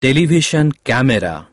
television camera.